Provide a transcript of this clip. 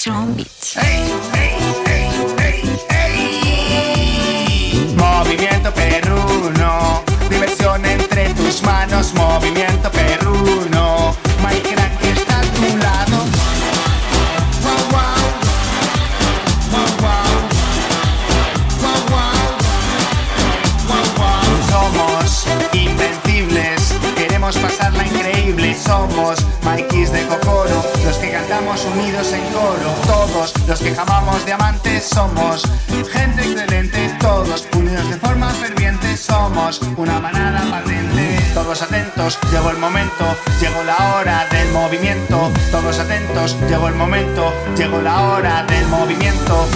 Strong Beats. Movimiento perruno, diversión entre tus manos, movimiento perruno. Somos de Cocoro, los que cantamos unidos en coro. Todos los que jamamos diamantes somos gente excelente. Todos unidos de forma ferviente somos una manada patente. Todos atentos, llegó el momento, llegó la hora del movimiento. Todos atentos, llegó el momento, llegó la hora del movimiento.